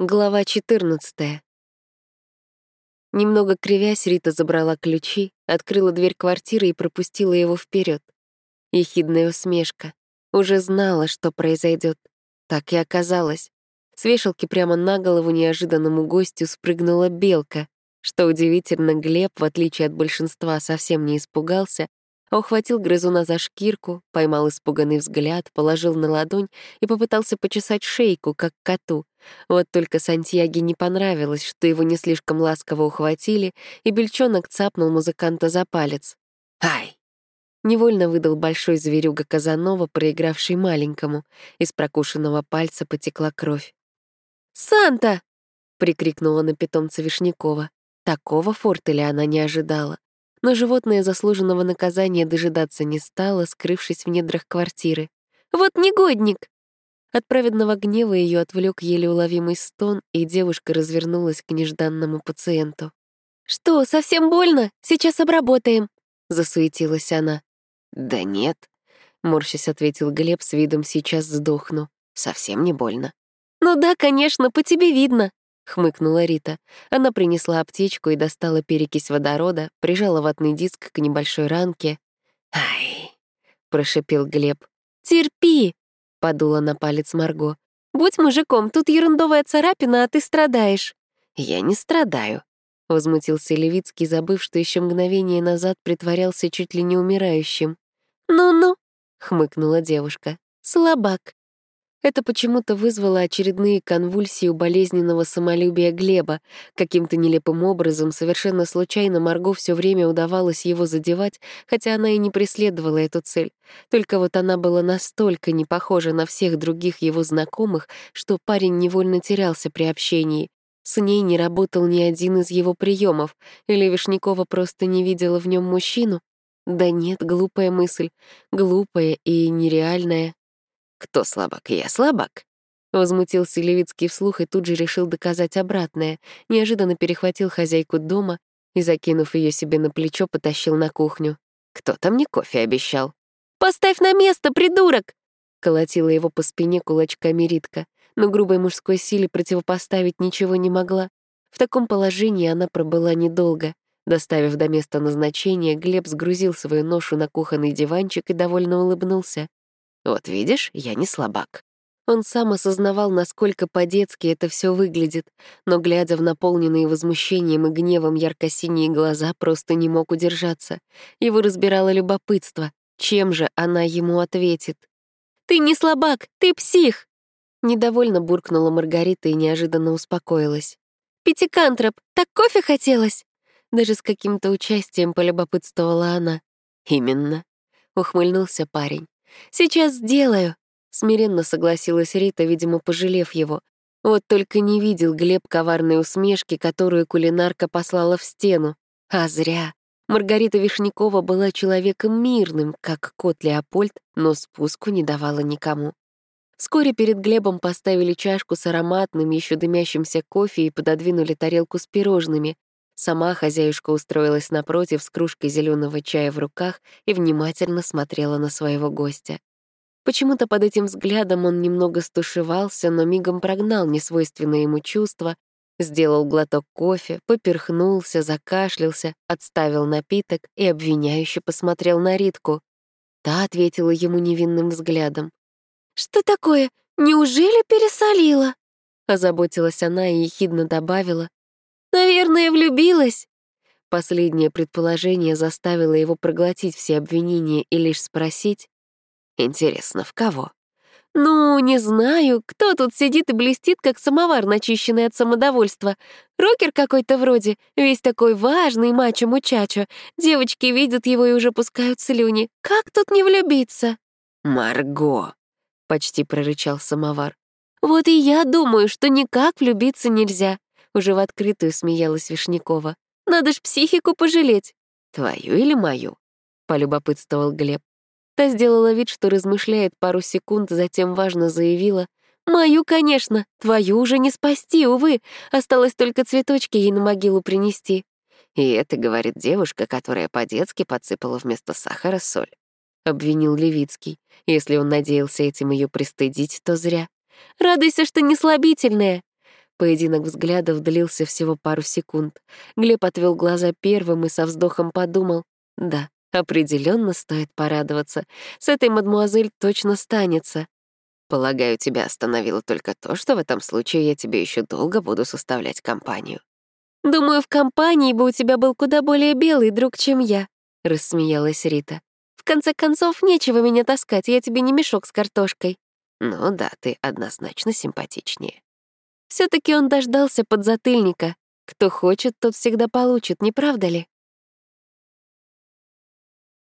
Глава 14. Немного кривясь, Рита забрала ключи, открыла дверь квартиры и пропустила его вперед. Ехидная усмешка. Уже знала, что произойдет. Так и оказалось. С вешалки прямо на голову неожиданному гостю спрыгнула белка. Что удивительно, Глеб, в отличие от большинства, совсем не испугался, ухватил грызуна за шкирку, поймал испуганный взгляд, положил на ладонь и попытался почесать шейку, как коту. Вот только Сантьяге не понравилось, что его не слишком ласково ухватили, и бельчонок цапнул музыканта за палец. «Ай!» Невольно выдал большой зверюга Казанова, проигравший маленькому. Из прокушенного пальца потекла кровь. «Санта!» — прикрикнула на питомца Вишнякова. Такого фортеля она не ожидала но животное заслуженного наказания дожидаться не стало, скрывшись в недрах квартиры. «Вот негодник!» От праведного гнева ее отвлек еле уловимый стон, и девушка развернулась к нежданному пациенту. «Что, совсем больно? Сейчас обработаем», — засуетилась она. «Да нет», — морщась ответил Глеб с видом «сейчас сдохну». «Совсем не больно». «Ну да, конечно, по тебе видно», хмыкнула Рита. Она принесла аптечку и достала перекись водорода, прижала ватный диск к небольшой ранке. «Ай!» — прошипел Глеб. «Терпи!» — подула на палец Марго. «Будь мужиком, тут ерундовая царапина, а ты страдаешь». «Я не страдаю», — возмутился Левицкий, забыв, что еще мгновение назад притворялся чуть ли не умирающим. «Ну-ну», — хмыкнула девушка. «Слабак». Это почему-то вызвало очередные конвульсии у болезненного самолюбия Глеба. Каким-то нелепым образом, совершенно случайно, Марго все время удавалось его задевать, хотя она и не преследовала эту цель. Только вот она была настолько не похожа на всех других его знакомых, что парень невольно терялся при общении. С ней не работал ни один из его приемов, или Вишнякова просто не видела в нем мужчину. Да нет, глупая мысль. Глупая и нереальная. «Кто слабак? Я слабак?» Возмутился Левицкий вслух и тут же решил доказать обратное. Неожиданно перехватил хозяйку дома и, закинув ее себе на плечо, потащил на кухню. «Кто-то мне кофе обещал». «Поставь на место, придурок!» Колотила его по спине кулачками Ритка, но грубой мужской силе противопоставить ничего не могла. В таком положении она пробыла недолго. Доставив до места назначения, Глеб сгрузил свою ношу на кухонный диванчик и довольно улыбнулся. Вот видишь, я не слабак. Он сам осознавал, насколько по-детски это все выглядит, но, глядя в наполненные возмущением и гневом ярко-синие глаза, просто не мог удержаться. Его разбирало любопытство. Чем же она ему ответит? «Ты не слабак, ты псих!» Недовольно буркнула Маргарита и неожиданно успокоилась. «Пятикантроп, так кофе хотелось?» Даже с каким-то участием полюбопытствовала она. «Именно», — ухмыльнулся парень. «Сейчас сделаю», — смиренно согласилась Рита, видимо, пожалев его. Вот только не видел Глеб коварной усмешки, которую кулинарка послала в стену. А зря. Маргарита Вишнякова была человеком мирным, как кот Леопольд, но спуску не давала никому. Вскоре перед Глебом поставили чашку с ароматным, еще дымящимся кофе и пододвинули тарелку с пирожными. Сама хозяюшка устроилась напротив с кружкой зеленого чая в руках и внимательно смотрела на своего гостя. Почему-то под этим взглядом он немного стушевался, но мигом прогнал несвойственное ему чувство, сделал глоток кофе, поперхнулся, закашлялся, отставил напиток и обвиняюще посмотрел на Ритку. Та ответила ему невинным взглядом. «Что такое? Неужели пересолила?» Озаботилась она и ехидно добавила. Наверное, влюбилась. Последнее предположение заставило его проглотить все обвинения и лишь спросить. Интересно, в кого? «Ну, не знаю, кто тут сидит и блестит, как самовар, начищенный от самодовольства. Рокер какой-то вроде, весь такой важный мачо-мучачо. Девочки видят его и уже пускают слюни. Как тут не влюбиться?» «Марго!» — почти прорычал самовар. «Вот и я думаю, что никак влюбиться нельзя. Уже в открытую смеялась Вишнякова. «Надо ж психику пожалеть!» «Твою или мою?» — полюбопытствовал Глеб. Та сделала вид, что размышляет пару секунд, затем важно заявила. «Мою, конечно, твою уже не спасти, увы. Осталось только цветочки ей на могилу принести». «И это, — говорит девушка, которая по-детски подсыпала вместо сахара соль», — обвинил Левицкий. Если он надеялся этим ее пристыдить, то зря. «Радуйся, что не слабительная», Поединок взглядов длился всего пару секунд. Глеб отвел глаза первым и со вздохом подумал, да, определенно стоит порадоваться. С этой мадмуазель точно станется. Полагаю, тебя остановило только то, что в этом случае я тебе еще долго буду составлять компанию. Думаю, в компании бы у тебя был куда более белый друг, чем я, рассмеялась Рита. В конце концов, нечего меня таскать, я тебе не мешок с картошкой. Ну да, ты однозначно симпатичнее. Все таки он дождался подзатыльника. Кто хочет, тот всегда получит, не правда ли?